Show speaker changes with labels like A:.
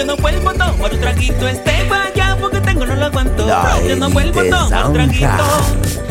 A: Yo no vuelvo a tomar un traguito. Este vaya porque tengo no lo aguanto. Yo no vuelvo a
B: élite
A: tomar un traguito.